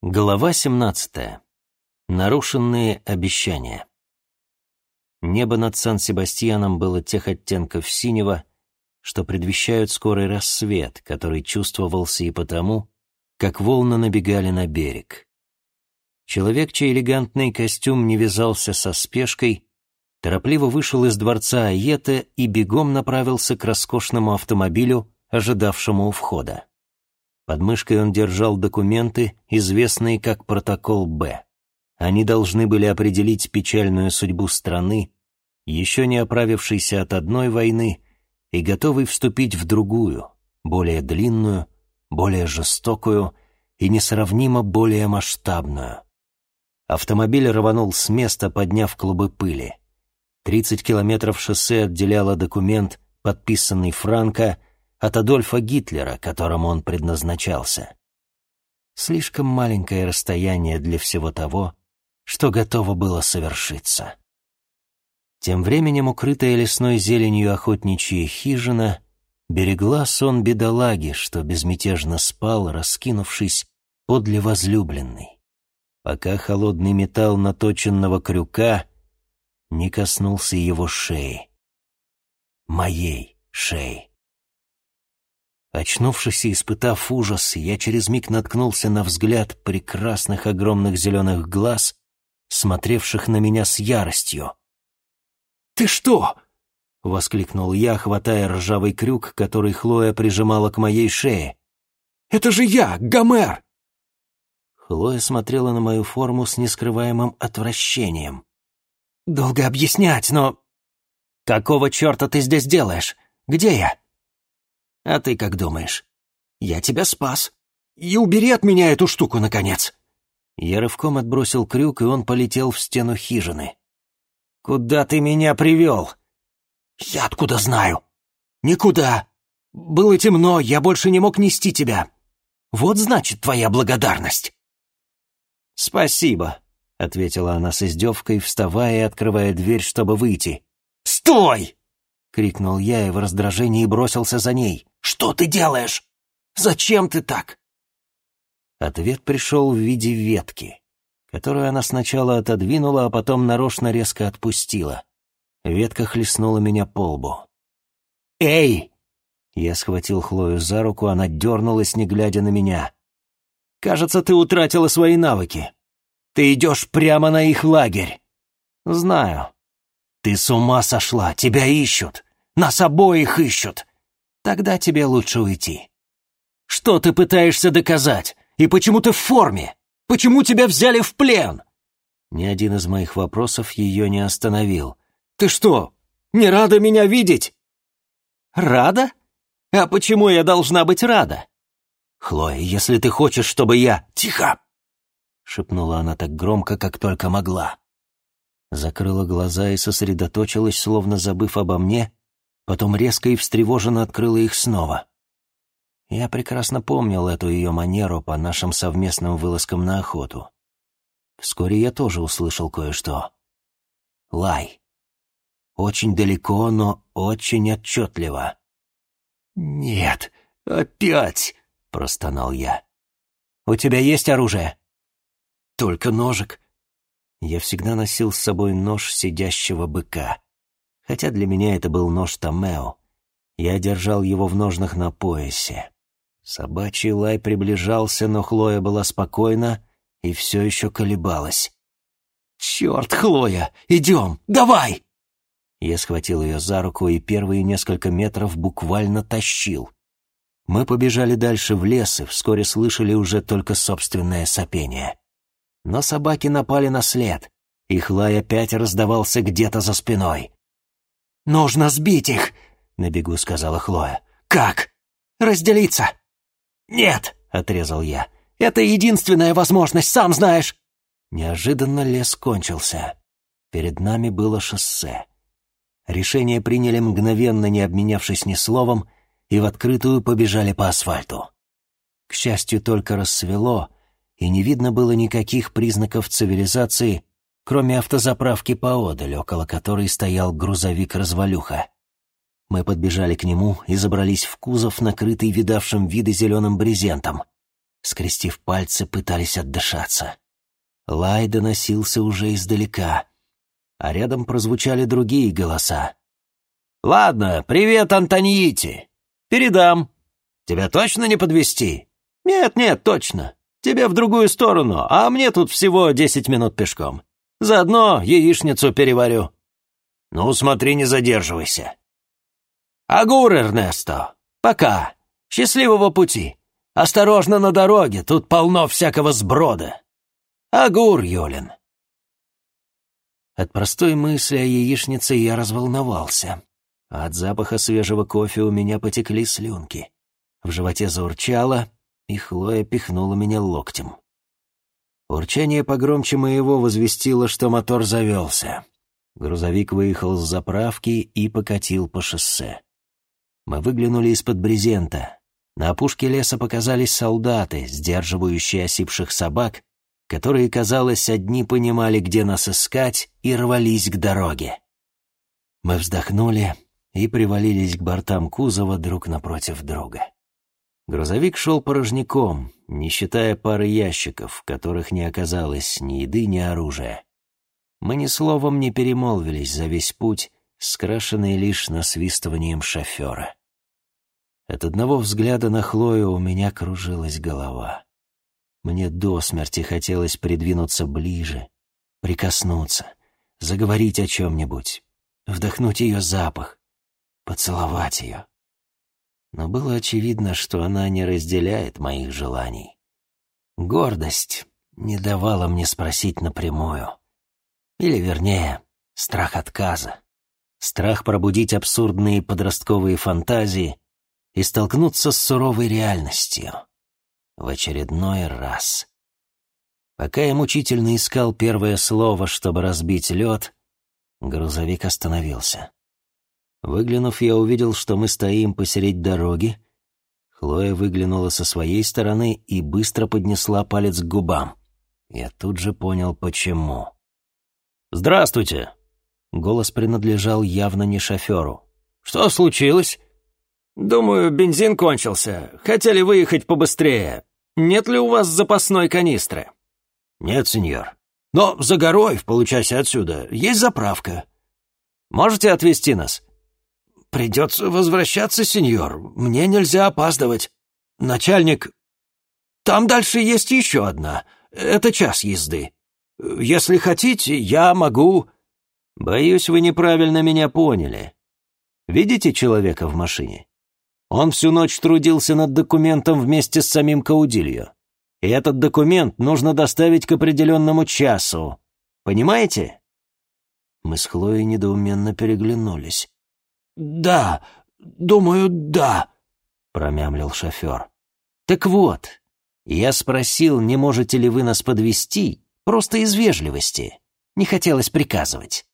Глава 17. Нарушенные обещания. Небо над Сан-Себастьяном было тех оттенков синего, что предвещают скорый рассвет, который чувствовался и потому, как волны набегали на берег. Человек, чей элегантный костюм не вязался со спешкой, торопливо вышел из дворца Аета и бегом направился к роскошному автомобилю, ожидавшему у входа. Под мышкой он держал документы, известные как протокол «Б». Они должны были определить печальную судьбу страны, еще не оправившейся от одной войны и готовой вступить в другую, более длинную, более жестокую и несравнимо более масштабную. Автомобиль рванул с места, подняв клубы пыли. Тридцать километров шоссе отделяло документ, подписанный Франко, от Адольфа Гитлера, которому он предназначался. Слишком маленькое расстояние для всего того, что готово было совершиться. Тем временем укрытая лесной зеленью охотничья хижина берегла сон бедолаги, что безмятежно спал, раскинувшись подле возлюбленной, пока холодный металл наточенного крюка не коснулся его шеи. Моей шеи. Очнувшись и испытав ужас, я через миг наткнулся на взгляд прекрасных огромных зеленых глаз, смотревших на меня с яростью. «Ты что?» — воскликнул я, хватая ржавый крюк, который Хлоя прижимала к моей шее. «Это же я, Гомер!» Хлоя смотрела на мою форму с нескрываемым отвращением. «Долго объяснять, но...» «Какого черта ты здесь делаешь? Где я?» А ты как думаешь? Я тебя спас. И убери от меня эту штуку, наконец!» Я рывком отбросил крюк, и он полетел в стену хижины. «Куда ты меня привел?» «Я откуда знаю?» «Никуда. Было темно, я больше не мог нести тебя. Вот значит твоя благодарность». «Спасибо», — ответила она с издевкой, вставая и открывая дверь, чтобы выйти. «Стой!» — крикнул я и в раздражении бросился за ней. Что ты делаешь? Зачем ты так?» Ответ пришел в виде ветки, которую она сначала отодвинула, а потом нарочно резко отпустила. Ветка хлестнула меня по лбу. «Эй!» Я схватил Хлою за руку, она дернулась, не глядя на меня. «Кажется, ты утратила свои навыки. Ты идешь прямо на их лагерь». «Знаю». «Ты с ума сошла! Тебя ищут! Нас обоих ищут! Тогда тебе лучше уйти. Что ты пытаешься доказать? И почему ты в форме? Почему тебя взяли в плен?» Ни один из моих вопросов ее не остановил. «Ты что, не рада меня видеть?» «Рада? А почему я должна быть рада?» «Хлоя, если ты хочешь, чтобы я...» «Тихо!» — шепнула она так громко, как только могла. Закрыла глаза и сосредоточилась, словно забыв обо мне, потом резко и встревоженно открыла их снова. Я прекрасно помнил эту ее манеру по нашим совместным вылазкам на охоту. Вскоре я тоже услышал кое-что. Лай. Очень далеко, но очень отчетливо. «Нет, опять!» — простонал я. «У тебя есть оружие?» «Только ножик». Я всегда носил с собой нож сидящего быка хотя для меня это был нож Томео. Я держал его в ножнах на поясе. Собачий лай приближался, но Хлоя была спокойна и все еще колебалась. «Черт, Хлоя, идем, давай!» Я схватил ее за руку и первые несколько метров буквально тащил. Мы побежали дальше в лес и вскоре слышали уже только собственное сопение. Но собаки напали на след, и Хлай опять раздавался где-то за спиной. «Нужно сбить их», — на бегу сказала Хлоя. «Как? Разделиться?» «Нет», — отрезал я. «Это единственная возможность, сам знаешь». Неожиданно лес кончился. Перед нами было шоссе. Решение приняли мгновенно, не обменявшись ни словом, и в открытую побежали по асфальту. К счастью, только рассвело, и не видно было никаких признаков цивилизации, кроме автозаправки поодаль, около которой стоял грузовик-развалюха. Мы подбежали к нему и забрались в кузов, накрытый видавшим виды зеленым брезентом. скрестив пальцы, пытались отдышаться. Лай доносился уже издалека, а рядом прозвучали другие голоса. «Ладно, привет, Антоньити. Передам. Тебя точно не подвести? Нет, нет, точно. Тебе в другую сторону, а мне тут всего десять минут пешком. Заодно яичницу переварю. Ну, смотри, не задерживайся. Агур, Эрнесто. Пока. Счастливого пути. Осторожно на дороге, тут полно всякого сброда. Агур, Йолин. От простой мысли о яичнице я разволновался. От запаха свежего кофе у меня потекли слюнки. В животе заурчало, и Хлоя пихнула меня локтем. Урчание погромче моего возвестило, что мотор завелся. Грузовик выехал с заправки и покатил по шоссе. Мы выглянули из-под брезента. На опушке леса показались солдаты, сдерживающие осипших собак, которые, казалось, одни понимали, где нас искать, и рвались к дороге. Мы вздохнули и привалились к бортам кузова друг напротив друга. Грузовик шел порожняком, не считая пары ящиков, в которых не оказалось ни еды, ни оружия. Мы ни словом не перемолвились за весь путь, скрашенный лишь насвистыванием шофера. От одного взгляда на Хлою у меня кружилась голова. Мне до смерти хотелось придвинуться ближе, прикоснуться, заговорить о чем-нибудь, вдохнуть ее запах, поцеловать ее но было очевидно, что она не разделяет моих желаний. Гордость не давала мне спросить напрямую. Или, вернее, страх отказа. Страх пробудить абсурдные подростковые фантазии и столкнуться с суровой реальностью. В очередной раз. Пока я мучительно искал первое слово, чтобы разбить лед, грузовик остановился. Выглянув, я увидел, что мы стоим посередь дороги. Хлоя выглянула со своей стороны и быстро поднесла палец к губам. Я тут же понял, почему. «Здравствуйте!» Голос принадлежал явно не шоферу. «Что случилось?» «Думаю, бензин кончился. Хотели выехать побыстрее. Нет ли у вас запасной канистры?» «Нет, сеньор. Но за горой, в отсюда, есть заправка. Можете отвезти нас?» «Придется возвращаться, сеньор. Мне нельзя опаздывать. Начальник... Там дальше есть еще одна. Это час езды. Если хотите, я могу...» «Боюсь, вы неправильно меня поняли. Видите человека в машине? Он всю ночь трудился над документом вместе с самим Каудильо. И этот документ нужно доставить к определенному часу. Понимаете?» Мы с Хлоей недоуменно переглянулись. «Да, думаю, да», — промямлил шофер. «Так вот, я спросил, не можете ли вы нас подвести, просто из вежливости. Не хотелось приказывать.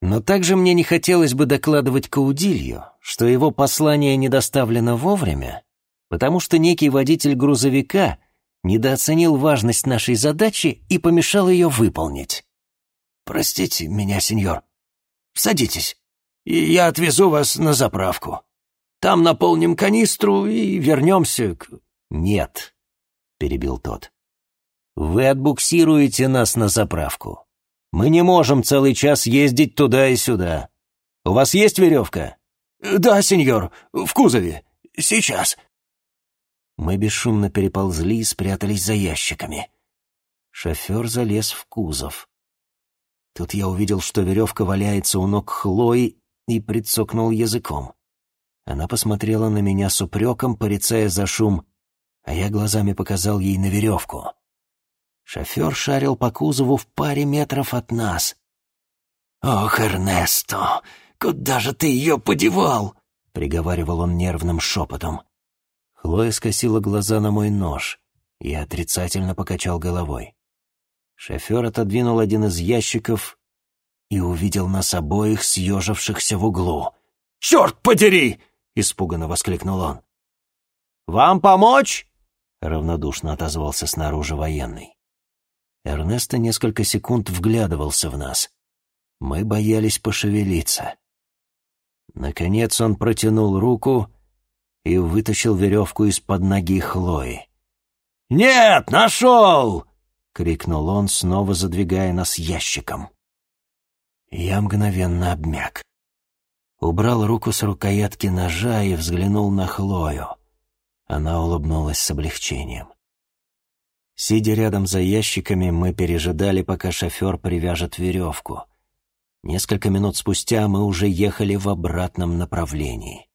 Но также мне не хотелось бы докладывать Каудилью, что его послание не доставлено вовремя, потому что некий водитель грузовика недооценил важность нашей задачи и помешал ее выполнить. «Простите меня, сеньор. Садитесь» и я отвезу вас на заправку. Там наполним канистру и вернемся к...» «Нет», — перебил тот. «Вы отбуксируете нас на заправку. Мы не можем целый час ездить туда и сюда. У вас есть веревка?» «Да, сеньор, в кузове. Сейчас». Мы бесшумно переползли и спрятались за ящиками. Шофер залез в кузов. Тут я увидел, что веревка валяется у ног Хлои и прицокнул языком. Она посмотрела на меня с упреком, порицая за шум, а я глазами показал ей на веревку. Шофер шарил по кузову в паре метров от нас. «Ох, Эрнесто, куда же ты ее подевал?» — приговаривал он нервным шепотом. Хлоя скосила глаза на мой нож. и отрицательно покачал головой. Шофер отодвинул один из ящиков и увидел нас обоих, съежившихся в углу. «Черт подери!» — испуганно воскликнул он. «Вам помочь?» — равнодушно отозвался снаружи военный. Эрнесто несколько секунд вглядывался в нас. Мы боялись пошевелиться. Наконец он протянул руку и вытащил веревку из-под ноги Хлои. «Нет, нашел!» — крикнул он, снова задвигая нас ящиком. Я мгновенно обмяк. Убрал руку с рукоятки ножа и взглянул на Хлою. Она улыбнулась с облегчением. Сидя рядом за ящиками, мы пережидали, пока шофер привяжет веревку. Несколько минут спустя мы уже ехали в обратном направлении.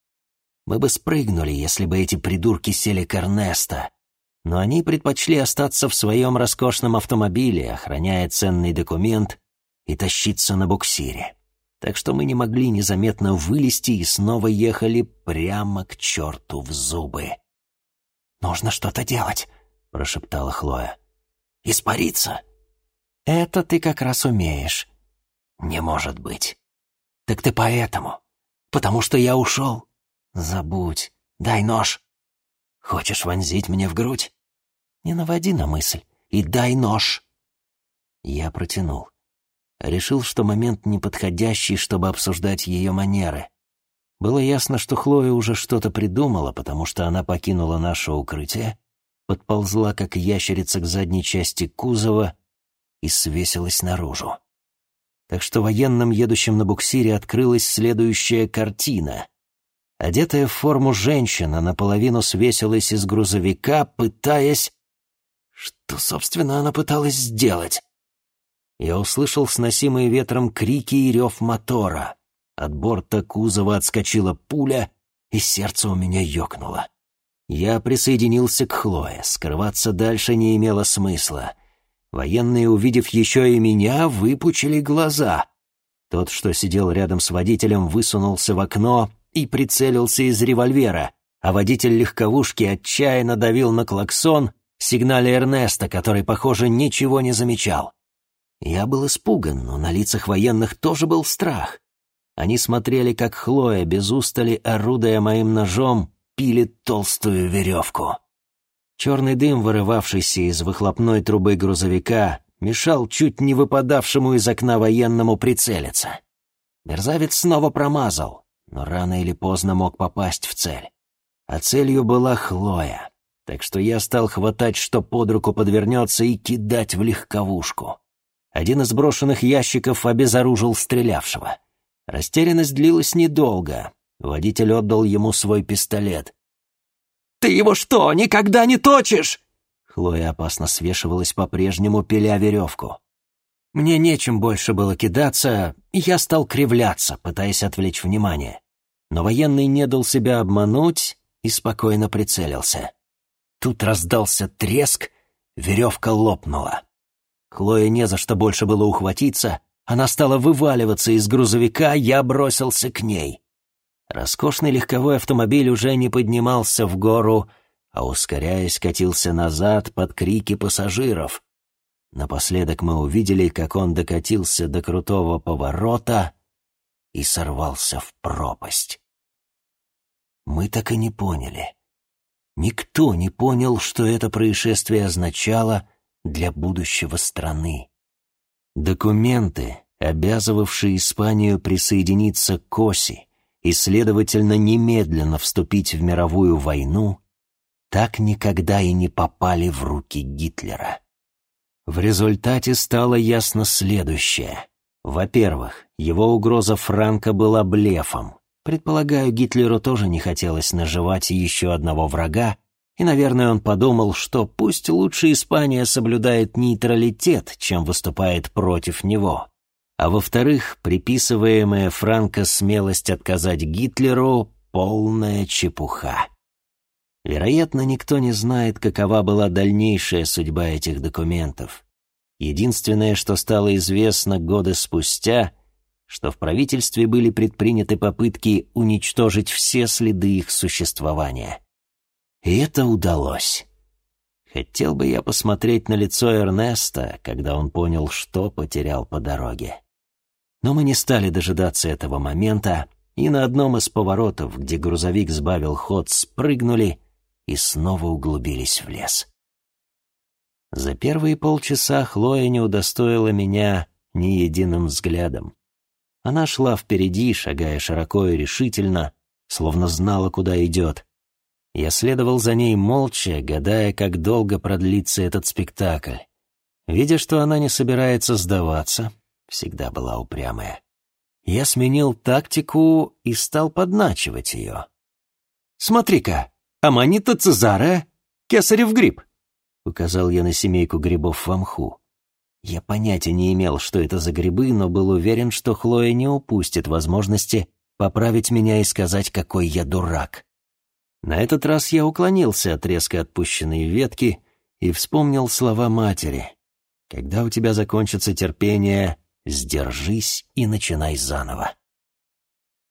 Мы бы спрыгнули, если бы эти придурки сели к Эрнеста, но они предпочли остаться в своем роскошном автомобиле, охраняя ценный документ и тащиться на буксире. Так что мы не могли незаметно вылезти и снова ехали прямо к черту в зубы. «Нужно что-то делать», — прошептала Хлоя. «Испариться». «Это ты как раз умеешь». «Не может быть». «Так ты поэтому. Потому что я ушел». «Забудь. Дай нож». «Хочешь вонзить мне в грудь?» «Не наводи на мысль. И дай нож». Я протянул. Решил, что момент неподходящий, чтобы обсуждать ее манеры. Было ясно, что Хлоя уже что-то придумала, потому что она покинула наше укрытие, подползла, как ящерица, к задней части кузова и свесилась наружу. Так что военным, едущим на буксире, открылась следующая картина. Одетая в форму женщина наполовину свесилась из грузовика, пытаясь... Что, собственно, она пыталась сделать? Я услышал сносимые ветром крики и рев мотора. От борта кузова отскочила пуля, и сердце у меня ёкнуло. Я присоединился к Хлое. Скрываться дальше не имело смысла. Военные, увидев еще и меня, выпучили глаза. Тот, что сидел рядом с водителем, высунулся в окно и прицелился из револьвера, а водитель легковушки отчаянно давил на клаксон, сигнале Эрнеста, который, похоже, ничего не замечал. Я был испуган, но на лицах военных тоже был страх. Они смотрели, как Хлоя, без устали орудуя моим ножом, пилит толстую веревку. Черный дым, вырывавшийся из выхлопной трубы грузовика, мешал чуть не выпадавшему из окна военному прицелиться. Мерзавец снова промазал, но рано или поздно мог попасть в цель. А целью была Хлоя, так что я стал хватать, что под руку подвернется, и кидать в легковушку. Один из брошенных ящиков обезоружил стрелявшего. Растерянность длилась недолго. Водитель отдал ему свой пистолет. «Ты его что, никогда не точишь?» Хлоя опасно свешивалась по-прежнему, пиля веревку. Мне нечем больше было кидаться, и я стал кривляться, пытаясь отвлечь внимание. Но военный не дал себя обмануть и спокойно прицелился. Тут раздался треск, веревка лопнула. Хлое не за что больше было ухватиться, она стала вываливаться из грузовика, я бросился к ней. Роскошный легковой автомобиль уже не поднимался в гору, а, ускоряясь, катился назад под крики пассажиров. Напоследок мы увидели, как он докатился до крутого поворота и сорвался в пропасть. Мы так и не поняли. Никто не понял, что это происшествие означало для будущего страны. Документы, обязывавшие Испанию присоединиться к оси и, следовательно, немедленно вступить в мировую войну, так никогда и не попали в руки Гитлера. В результате стало ясно следующее. Во-первых, его угроза Франка была блефом. Предполагаю, Гитлеру тоже не хотелось наживать еще одного врага, и, наверное, он подумал, что пусть лучше Испания соблюдает нейтралитет, чем выступает против него. А во-вторых, приписываемая Франко смелость отказать Гитлеру — полная чепуха. Вероятно, никто не знает, какова была дальнейшая судьба этих документов. Единственное, что стало известно годы спустя, что в правительстве были предприняты попытки уничтожить все следы их существования. И это удалось. Хотел бы я посмотреть на лицо Эрнеста, когда он понял, что потерял по дороге. Но мы не стали дожидаться этого момента, и на одном из поворотов, где грузовик сбавил ход, спрыгнули и снова углубились в лес. За первые полчаса Хлоя не удостоила меня ни единым взглядом. Она шла впереди, шагая широко и решительно, словно знала, куда идет, Я следовал за ней молча, гадая, как долго продлится этот спектакль. Видя, что она не собирается сдаваться, всегда была упрямая, я сменил тактику и стал подначивать ее. «Смотри-ка, аманита цезаре, кесарев гриб», — указал я на семейку грибов в мху. Я понятия не имел, что это за грибы, но был уверен, что Хлоя не упустит возможности поправить меня и сказать, какой я дурак. На этот раз я уклонился от резко отпущенной ветки и вспомнил слова матери. «Когда у тебя закончится терпение, сдержись и начинай заново».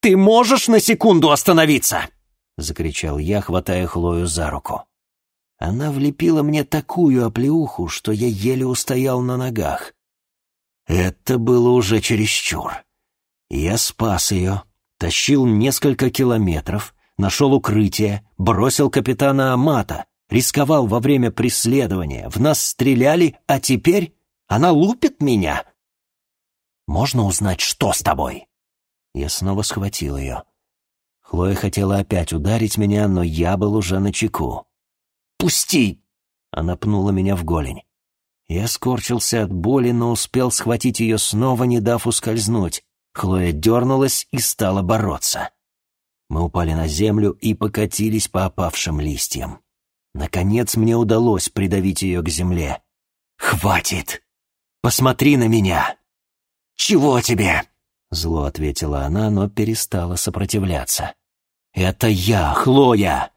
«Ты можешь на секунду остановиться?» — закричал я, хватая Хлою за руку. Она влепила мне такую оплеуху, что я еле устоял на ногах. Это было уже чересчур. Я спас ее, тащил несколько километров, нашел укрытие, бросил капитана Амата, рисковал во время преследования, в нас стреляли, а теперь она лупит меня. Можно узнать, что с тобой?» Я снова схватил ее. Хлоя хотела опять ударить меня, но я был уже на чеку. «Пусти!» Она пнула меня в голень. Я скорчился от боли, но успел схватить ее снова, не дав ускользнуть. Хлоя дернулась и стала бороться. Мы упали на землю и покатились по опавшим листьям. Наконец мне удалось придавить ее к земле. «Хватит! Посмотри на меня!» «Чего тебе?» — зло ответила она, но перестала сопротивляться. «Это я, Хлоя!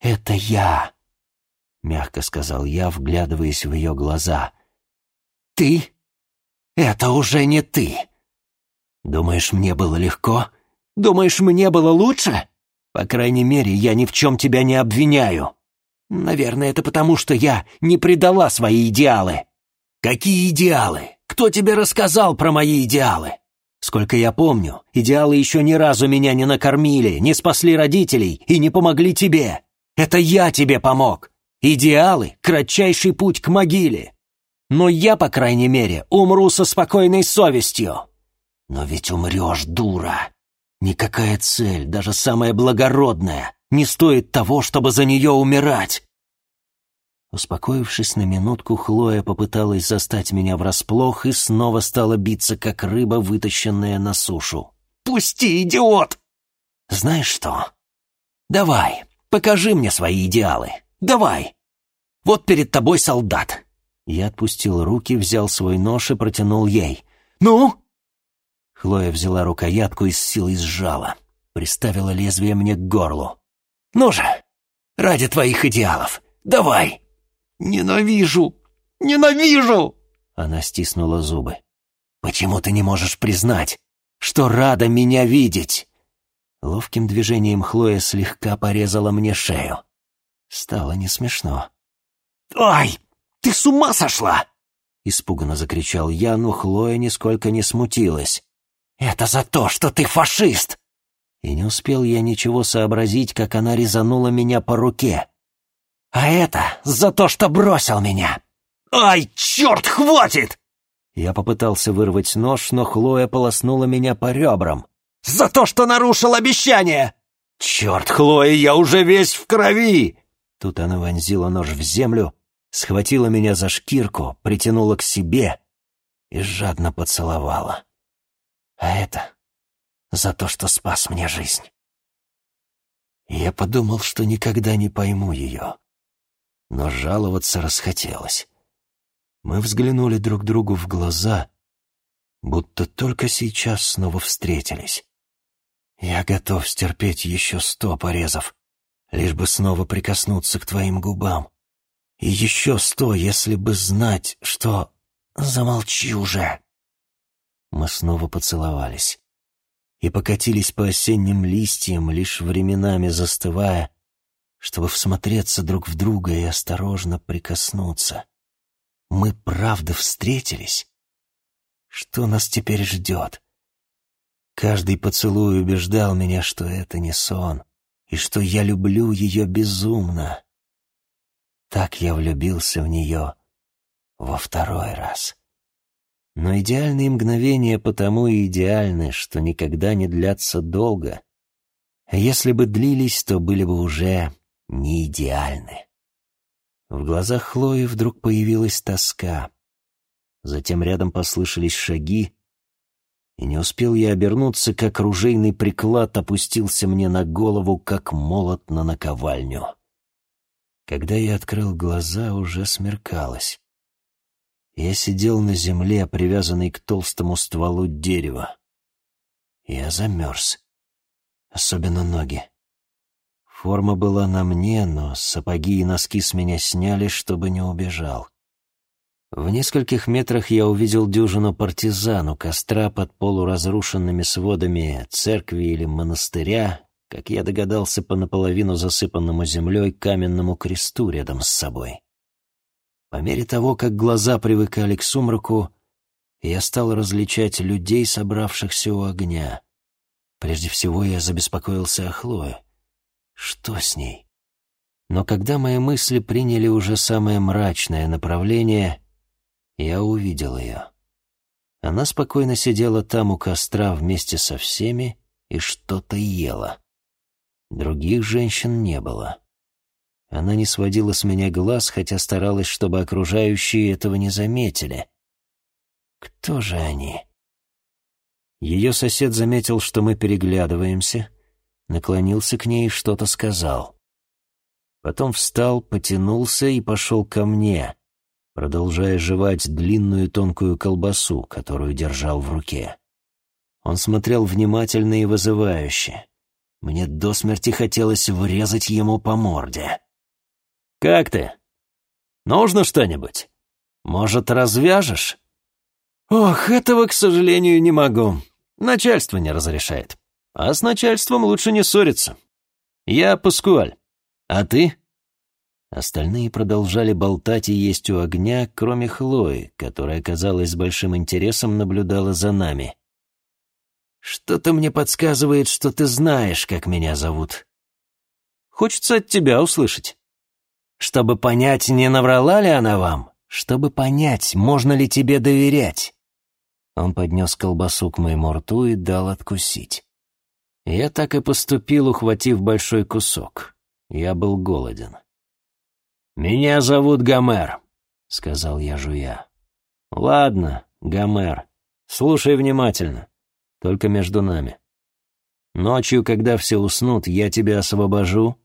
Это я!» — мягко сказал я, вглядываясь в ее глаза. «Ты? Это уже не ты! Думаешь, мне было легко? Думаешь, мне было лучше? По крайней мере, я ни в чем тебя не обвиняю. Наверное, это потому, что я не предала свои идеалы. Какие идеалы? Кто тебе рассказал про мои идеалы? Сколько я помню, идеалы еще ни разу меня не накормили, не спасли родителей и не помогли тебе. Это я тебе помог. Идеалы — кратчайший путь к могиле. Но я, по крайней мере, умру со спокойной совестью. Но ведь умрешь, дура. Никакая цель, даже самая благородная, не стоит того, чтобы за нее умирать. Успокоившись на минутку, Хлоя попыталась застать меня врасплох и снова стала биться, как рыба, вытащенная на сушу. «Пусти, идиот!» «Знаешь что? Давай, покажи мне свои идеалы. Давай! Вот перед тобой солдат!» Я отпустил руки, взял свой нож и протянул ей. «Ну?» Хлоя взяла рукоятку и с силой сжала. Приставила лезвие мне к горлу. «Ну же! Ради твоих идеалов! Давай!» «Ненавижу! Ненавижу!» Она стиснула зубы. «Почему ты не можешь признать, что рада меня видеть?» Ловким движением Хлоя слегка порезала мне шею. Стало не смешно. «Ай, ты с ума сошла!» Испуганно закричал я, но Хлоя нисколько не смутилась. «Это за то, что ты фашист!» И не успел я ничего сообразить, как она резанула меня по руке. «А это за то, что бросил меня!» «Ай, черт, хватит!» Я попытался вырвать нож, но Хлоя полоснула меня по ребрам. «За то, что нарушил обещание!» «Черт, Хлоя, я уже весь в крови!» Тут она вонзила нож в землю, схватила меня за шкирку, притянула к себе и жадно поцеловала. А это за то, что спас мне жизнь. Я подумал, что никогда не пойму ее, но жаловаться расхотелось. Мы взглянули друг другу в глаза, будто только сейчас снова встретились. Я готов стерпеть еще сто порезов, лишь бы снова прикоснуться к твоим губам. И еще сто, если бы знать, что... Замолчи уже. Мы снова поцеловались и покатились по осенним листьям, лишь временами застывая, чтобы всмотреться друг в друга и осторожно прикоснуться. Мы правда встретились? Что нас теперь ждет? Каждый поцелуй убеждал меня, что это не сон и что я люблю ее безумно. Так я влюбился в нее во второй раз. Но идеальные мгновения потому и идеальны, что никогда не длятся долго. А если бы длились, то были бы уже не идеальны. В глазах Хлои вдруг появилась тоска. Затем рядом послышались шаги, и не успел я обернуться, как ружейный приклад опустился мне на голову, как молот на наковальню. Когда я открыл глаза, уже смеркалось. Я сидел на земле, привязанный к толстому стволу дерева. Я замерз, особенно ноги. Форма была на мне, но сапоги и носки с меня сняли, чтобы не убежал. В нескольких метрах я увидел дюжину партизан у костра под полуразрушенными сводами церкви или монастыря, как я догадался по наполовину засыпанному землей каменному кресту рядом с собой. По мере того, как глаза привыкали к сумраку, я стал различать людей, собравшихся у огня. Прежде всего я забеспокоился о Хлое. Что с ней? Но когда мои мысли приняли уже самое мрачное направление, я увидел ее. Она спокойно сидела там у костра вместе со всеми и что-то ела. Других женщин не было. Она не сводила с меня глаз, хотя старалась, чтобы окружающие этого не заметили. Кто же они? Ее сосед заметил, что мы переглядываемся — наклонился к ней и что-то сказал. Потом встал, потянулся и пошел ко мне, продолжая жевать длинную тонкую колбасу, которую держал в руке. Он смотрел внимательно и вызывающе. Мне до смерти хотелось врезать ему по морде. «Как ты? Нужно что-нибудь? Может, развяжешь?» «Ох, этого, к сожалению, не могу. Начальство не разрешает. А с начальством лучше не ссориться. Я Паскуаль. А ты?» Остальные продолжали болтать и есть у огня, кроме Хлои, которая, казалось, с большим интересом наблюдала за нами. «Что-то мне подсказывает, что ты знаешь, как меня зовут. Хочется от тебя услышать. Чтобы понять, не наврала ли она вам, чтобы понять, можно ли тебе доверять». Он поднес колбасу к моему рту и дал откусить. Я так и поступил, ухватив большой кусок. Я был голоден. «Меня зовут Гомер», — сказал я, жуя. «Ладно, Гомер, слушай внимательно, только между нами. Ночью, когда все уснут, я тебя освобожу,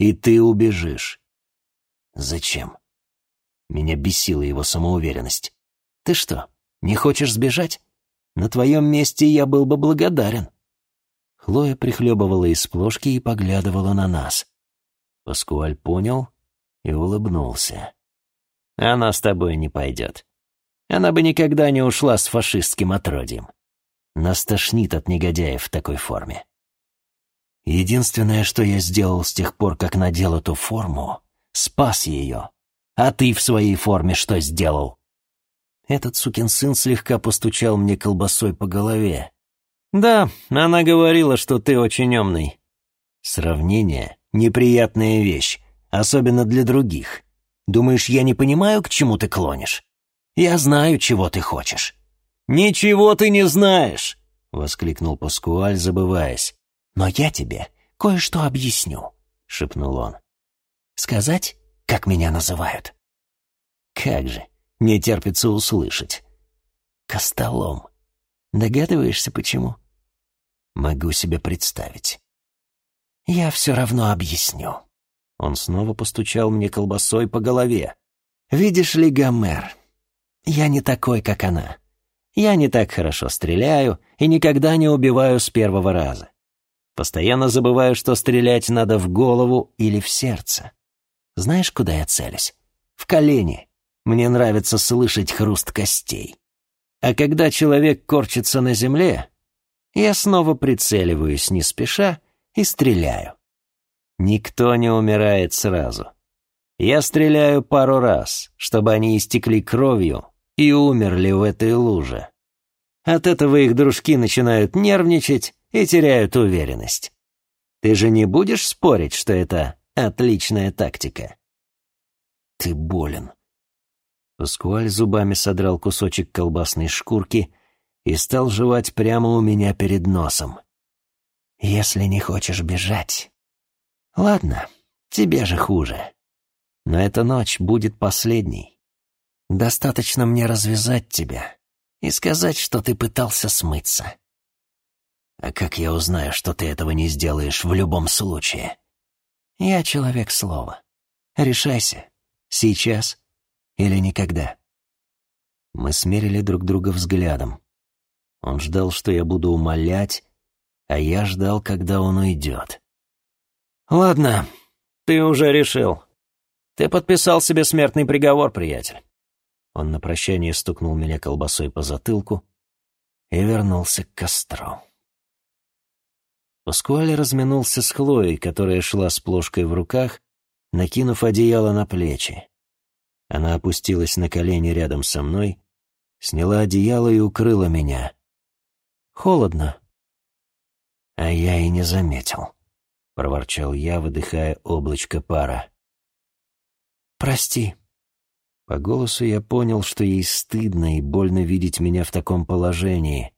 и ты убежишь». «Зачем?» Меня бесила его самоуверенность. «Ты что, не хочешь сбежать? На твоем месте я был бы благодарен». Хлоя прихлебывала из плошки и поглядывала на нас. Паскуаль понял и улыбнулся. «Она с тобой не пойдет. Она бы никогда не ушла с фашистским отродьем. Нас тошнит от негодяев в такой форме. Единственное, что я сделал с тех пор, как надел эту форму, спас ее. А ты в своей форме что сделал?» Этот сукин сын слегка постучал мне колбасой по голове, «Да, она говорила, что ты очень умный». «Сравнение — неприятная вещь, особенно для других. Думаешь, я не понимаю, к чему ты клонишь? Я знаю, чего ты хочешь». «Ничего ты не знаешь!» — воскликнул Паскуаль, забываясь. «Но я тебе кое-что объясню», — шепнул он. «Сказать, как меня называют?» «Как же, не терпится услышать». «Костолом». Догадываешься, почему? Могу себе представить. Я все равно объясню. Он снова постучал мне колбасой по голове. Видишь ли, Гомер, я не такой, как она. Я не так хорошо стреляю и никогда не убиваю с первого раза. Постоянно забываю, что стрелять надо в голову или в сердце. Знаешь, куда я целюсь? В колени. Мне нравится слышать хруст костей. А когда человек корчится на земле, я снова прицеливаюсь не спеша и стреляю. Никто не умирает сразу. Я стреляю пару раз, чтобы они истекли кровью и умерли в этой луже. От этого их дружки начинают нервничать и теряют уверенность. Ты же не будешь спорить, что это отличная тактика? Ты болен, Паскуаль зубами содрал кусочек колбасной шкурки и стал жевать прямо у меня перед носом. «Если не хочешь бежать...» «Ладно, Тебе же хуже. Но эта ночь будет последней. Достаточно мне развязать тебя и сказать, что ты пытался смыться. А как я узнаю, что ты этого не сделаешь в любом случае? Я человек слова. Решайся, сейчас или никогда. Мы смерили друг друга взглядом. Он ждал, что я буду умолять, а я ждал, когда он уйдет. «Ладно, ты уже решил. Ты подписал себе смертный приговор, приятель». Он на прощание стукнул меня колбасой по затылку и вернулся к костру. Паскуаль разминулся с Хлоей, которая шла с плошкой в руках, накинув одеяло на плечи. Она опустилась на колени рядом со мной, сняла одеяло и укрыла меня. Холодно. А я и не заметил, — проворчал я, выдыхая облачко пара. «Прости». По голосу я понял, что ей стыдно и больно видеть меня в таком положении.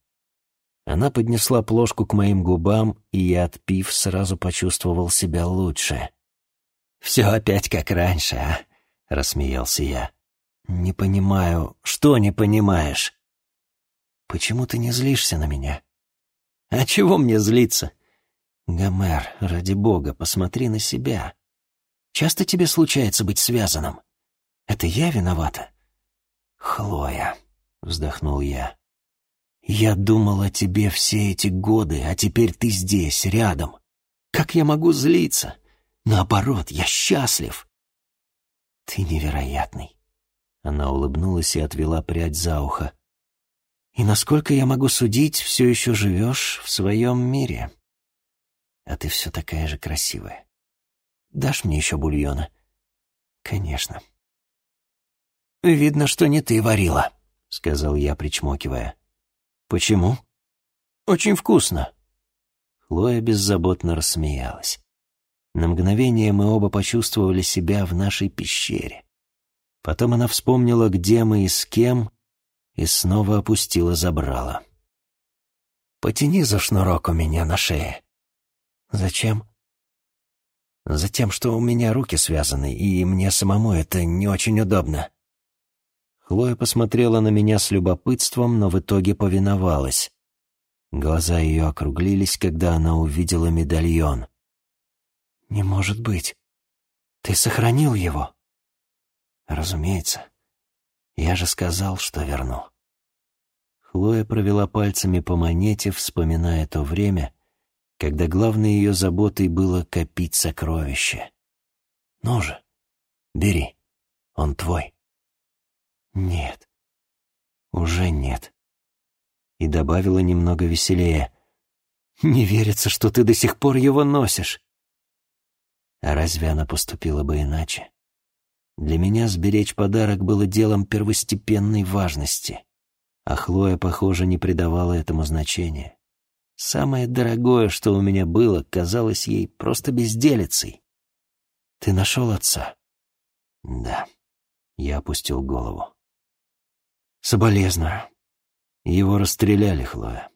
Она поднесла плошку к моим губам, и я, отпив, сразу почувствовал себя лучше. «Все опять как раньше, а?» — рассмеялся я. «Не понимаю. Что не понимаешь?» «Почему ты не злишься на меня?» «А чего мне злиться?» «Гомер, ради бога, посмотри на себя. Часто тебе случается быть связанным? Это я виновата?» «Хлоя», — вздохнул я. Я думал о тебе все эти годы, а теперь ты здесь, рядом. Как я могу злиться? Наоборот, я счастлив. Ты невероятный. Она улыбнулась и отвела прядь за ухо. И насколько я могу судить, все еще живешь в своем мире. А ты все такая же красивая. Дашь мне еще бульона? Конечно. Видно, что не ты варила, сказал я, причмокивая. «Почему?» «Очень вкусно». Хлоя беззаботно рассмеялась. На мгновение мы оба почувствовали себя в нашей пещере. Потом она вспомнила, где мы и с кем, и снова опустила забрала. «Потяни за шнурок у меня на шее». «Зачем?» «Затем, что у меня руки связаны, и мне самому это не очень удобно». Хлоя посмотрела на меня с любопытством, но в итоге повиновалась. Глаза ее округлились, когда она увидела медальон. «Не может быть. Ты сохранил его?» «Разумеется. Я же сказал, что верну». Хлоя провела пальцами по монете, вспоминая то время, когда главной ее заботой было копить сокровища. «Ну же, бери, он твой». «Нет, уже нет». И добавила немного веселее. «Не верится, что ты до сих пор его носишь». А разве она поступила бы иначе? Для меня сберечь подарок было делом первостепенной важности, а Хлоя, похоже, не придавала этому значения. Самое дорогое, что у меня было, казалось ей просто безделицей. «Ты нашел отца?» «Да». Я опустил голову. Соболезную. Его расстреляли, Хлоя.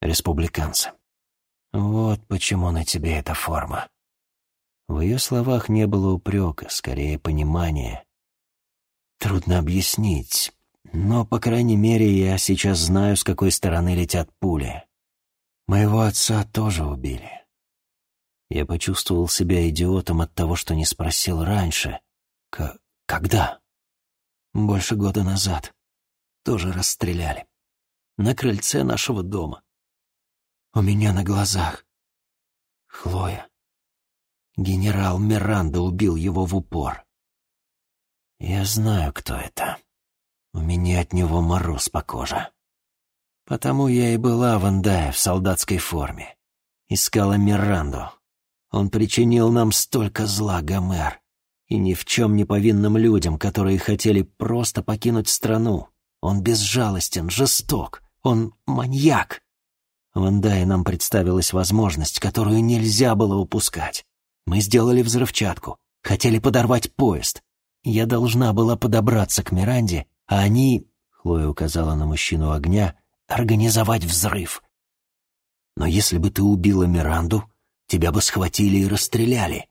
Республиканцы. Вот почему на тебе эта форма. В ее словах не было упрека, скорее понимания. Трудно объяснить, но, по крайней мере, я сейчас знаю, с какой стороны летят пули. Моего отца тоже убили. Я почувствовал себя идиотом от того, что не спросил раньше. К когда? Больше года назад тоже расстреляли. На крыльце нашего дома. У меня на глазах. Хлоя. Генерал Миранда убил его в упор. Я знаю, кто это. У меня от него мороз по коже. Потому я и была в Андае в солдатской форме. Искала Миранду. Он причинил нам столько зла, Гомер. И ни в чем не повинным людям, которые хотели просто покинуть страну. Он безжалостен, жесток, он маньяк. В Андае нам представилась возможность, которую нельзя было упускать. Мы сделали взрывчатку, хотели подорвать поезд. Я должна была подобраться к Миранде, а они, Хлоя указала на мужчину огня, организовать взрыв. Но если бы ты убила Миранду, тебя бы схватили и расстреляли.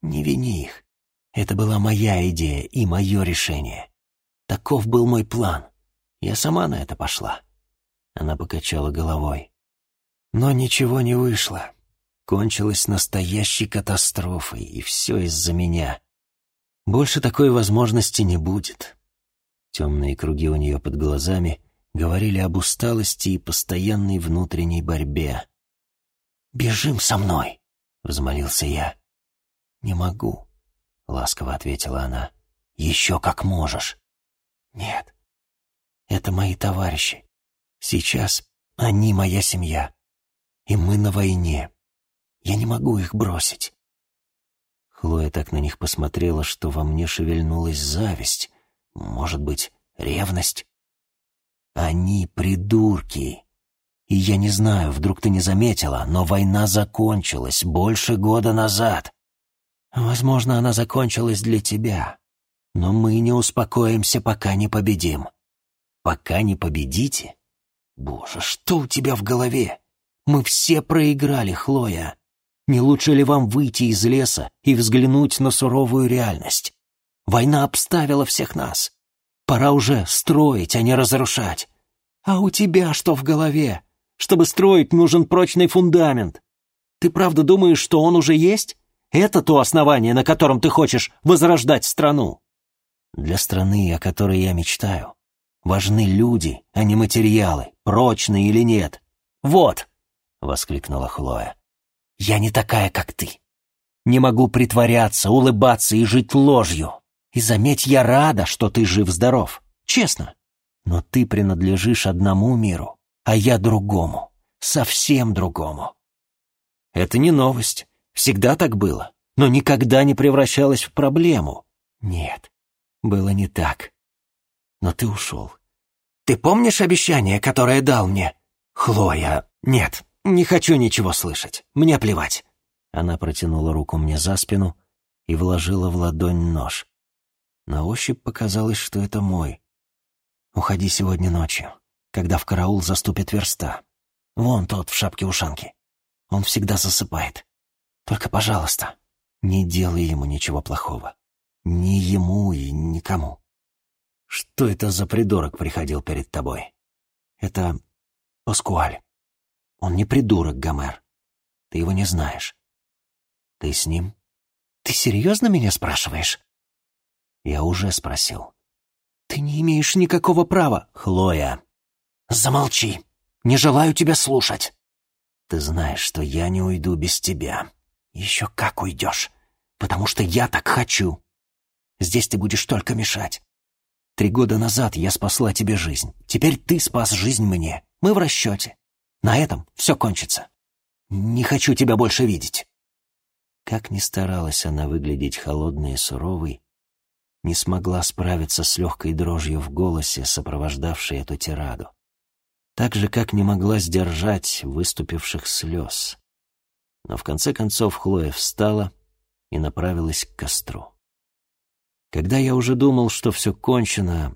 Не вини их. Это была моя идея и мое решение. Таков был мой план. Я сама на это пошла. Она покачала головой. Но ничего не вышло. Кончилось настоящей катастрофой, и все из-за меня. Больше такой возможности не будет. Темные круги у нее под глазами говорили об усталости и постоянной внутренней борьбе. «Бежим со мной!» — взмолился я. «Не могу», — ласково ответила она. «Еще как можешь». «Нет, это мои товарищи. Сейчас они моя семья, и мы на войне. Я не могу их бросить». Хлоя так на них посмотрела, что во мне шевельнулась зависть, может быть, ревность. Они придурки. И я не знаю, вдруг ты не заметила, но война закончилась больше года назад. Возможно, она закончилась для тебя. Но мы не успокоимся, пока не победим. Пока не победите? Боже, что у тебя в голове? Мы все проиграли, Хлоя. Не лучше ли вам выйти из леса и взглянуть на суровую реальность? Война обставила всех нас. Пора уже строить, а не разрушать. А у тебя что в голове? Чтобы строить, нужен прочный фундамент. Ты правда думаешь, что он уже есть? Это то основание, на котором ты хочешь возрождать страну. Для страны, о которой я мечтаю, важны люди, а не материалы, прочные или нет. Вот, — воскликнула Хлоя, — я не такая, как ты. Не могу притворяться, улыбаться и жить ложью. И заметь, я рада, что ты жив-здоров. Честно. Но ты принадлежишь одному миру, а я другому, совсем другому. Это не новость, всегда так было, но никогда не превращалось в проблему. Нет, было не так. Но ты ушел. Ты помнишь обещание, которое дал мне? Хлоя, нет, не хочу ничего слышать, мне плевать. Она протянула руку мне за спину и вложила в ладонь нож. На ощупь показалось, что это мой. Уходи сегодня ночью когда в караул заступит верста. Вон тот в шапке-ушанке. Он всегда засыпает. Только, пожалуйста, не делай ему ничего плохого. Ни ему и никому. Что это за придурок приходил перед тобой? Это Паскуаль. Он не придурок, Гомер. Ты его не знаешь. Ты с ним? Ты серьезно меня спрашиваешь? Я уже спросил. Ты не имеешь никакого права, Хлоя. «Замолчи! Не желаю тебя слушать!» «Ты знаешь, что я не уйду без тебя. Еще как уйдешь, потому что я так хочу. Здесь ты будешь только мешать. Три года назад я спасла тебе жизнь. Теперь ты спас жизнь мне. Мы в расчете. На этом все кончится. Не хочу тебя больше видеть». Как ни старалась она выглядеть холодной и суровой, не смогла справиться с легкой дрожью в голосе, сопровождавшей эту тираду так же, как не могла сдержать выступивших слез. Но в конце концов Хлоя встала и направилась к костру. Когда я уже думал, что все кончено,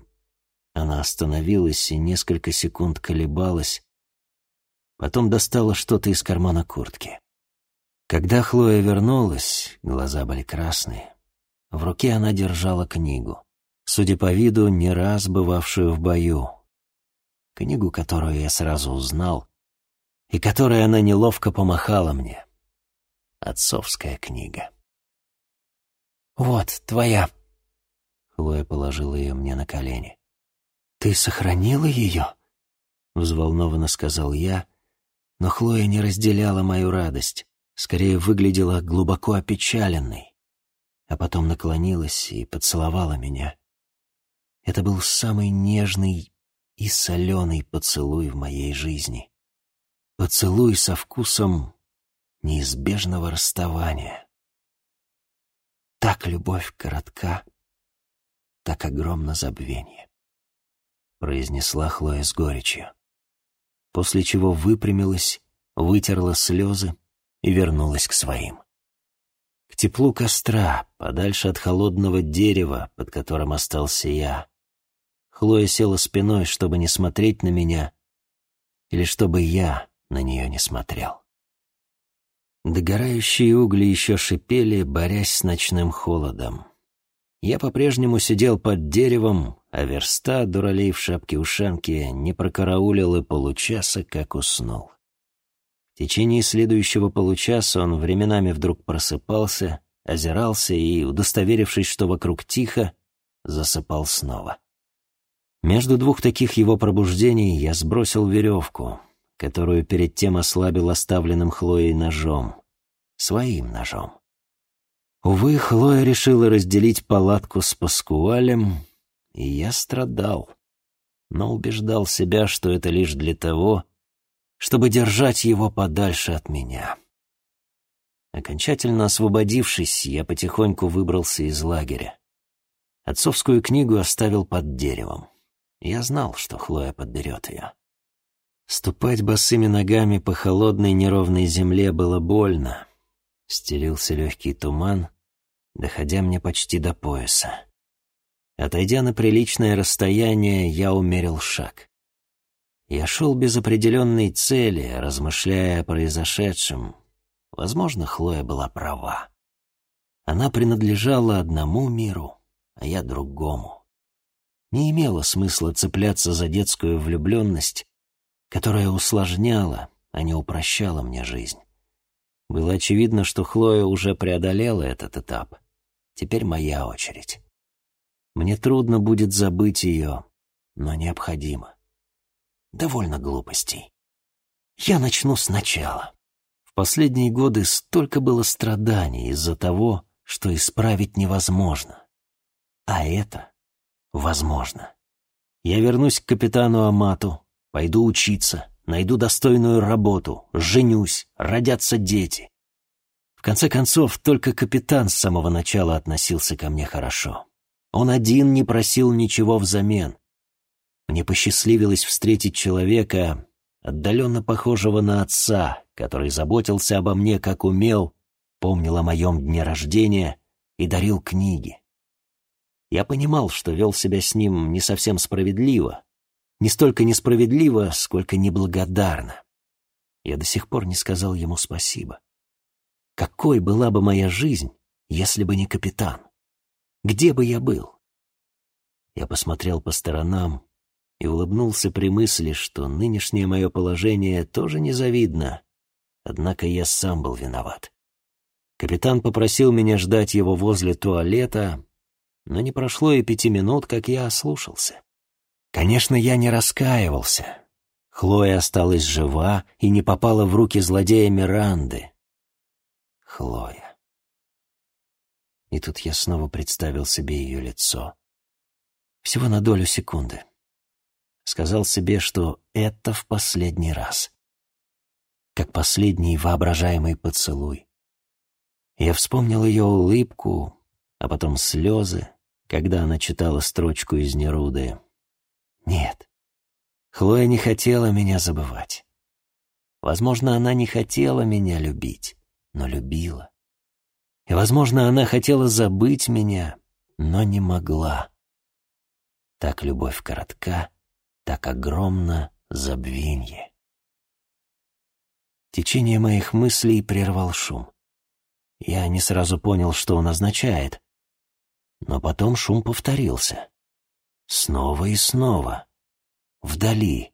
она остановилась и несколько секунд колебалась, потом достала что-то из кармана куртки. Когда Хлоя вернулась, глаза были красные. В руке она держала книгу, судя по виду, не раз бывавшую в бою, книгу, которую я сразу узнал, и которой она неловко помахала мне. Отцовская книга. «Вот, твоя». Хлоя положила ее мне на колени. «Ты сохранила ее?» Взволнованно сказал я, но Хлоя не разделяла мою радость, скорее выглядела глубоко опечаленной, а потом наклонилась и поцеловала меня. Это был самый нежный и соленый поцелуй в моей жизни. Поцелуй со вкусом неизбежного расставания. Так любовь коротка, так огромно забвение. Произнесла Хлоя с горечью, после чего выпрямилась, вытерла слезы и вернулась к своим. К теплу костра, подальше от холодного дерева, под которым остался я, Хлоя села спиной, чтобы не смотреть на меня, или чтобы я на нее не смотрел. Догорающие угли еще шипели, борясь с ночным холодом. Я по-прежнему сидел под деревом, а верста, дуралей в шапке-ушанке, не прокараулил и получаса, как уснул. В течение следующего получаса он временами вдруг просыпался, озирался и, удостоверившись, что вокруг тихо, засыпал снова. Между двух таких его пробуждений я сбросил веревку, которую перед тем ослабил оставленным Хлоей ножом. Своим ножом. Увы, Хлоя решила разделить палатку с Паскуалем, и я страдал, но убеждал себя, что это лишь для того, чтобы держать его подальше от меня. Окончательно освободившись, я потихоньку выбрался из лагеря. Отцовскую книгу оставил под деревом. Я знал, что Хлоя подберет ее. Ступать босыми ногами по холодной неровной земле было больно. Стелился легкий туман, доходя мне почти до пояса. Отойдя на приличное расстояние, я умерил шаг. Я шел без определенной цели, размышляя о произошедшем. Возможно, Хлоя была права. Она принадлежала одному миру, а я другому. Не имело смысла цепляться за детскую влюбленность, которая усложняла, а не упрощала мне жизнь. Было очевидно, что Хлоя уже преодолела этот этап. Теперь моя очередь. Мне трудно будет забыть ее, но необходимо. Довольно глупостей. Я начну сначала. В последние годы столько было страданий из-за того, что исправить невозможно. А это возможно. Я вернусь к капитану Амату, пойду учиться, найду достойную работу, женюсь, родятся дети. Конце концов, только капитан с самого начала относился ко мне хорошо. Он один не просил ничего взамен. Мне посчастливилось встретить человека, отдаленно похожего на отца, который заботился обо мне, как умел, помнил о моем дне рождения и дарил книги. Я понимал, что вел себя с ним не совсем справедливо, не столько несправедливо, сколько неблагодарно. Я до сих пор не сказал ему спасибо. Какой была бы моя жизнь, если бы не капитан? Где бы я был? Я посмотрел по сторонам и улыбнулся при мысли, что нынешнее мое положение тоже незавидно, однако я сам был виноват. Капитан попросил меня ждать его возле туалета, но не прошло и пяти минут, как я ослушался. Конечно, я не раскаивался. Хлоя осталась жива и не попала в руки злодея Миранды. Хлоя. И тут я снова представил себе ее лицо. Всего на долю секунды. Сказал себе, что это в последний раз. Как последний воображаемый поцелуй. Я вспомнил ее улыбку, а потом слезы, когда она читала строчку из Неруды. Нет, Хлоя не хотела меня забывать. Возможно, она не хотела меня любить, но любила. И, возможно, она хотела забыть меня, но не могла. Так любовь коротка, так огромно забвенье. Течение моих мыслей прервал шум. Я не сразу понял, что он означает, но потом шум повторился. Снова и снова. Вдали.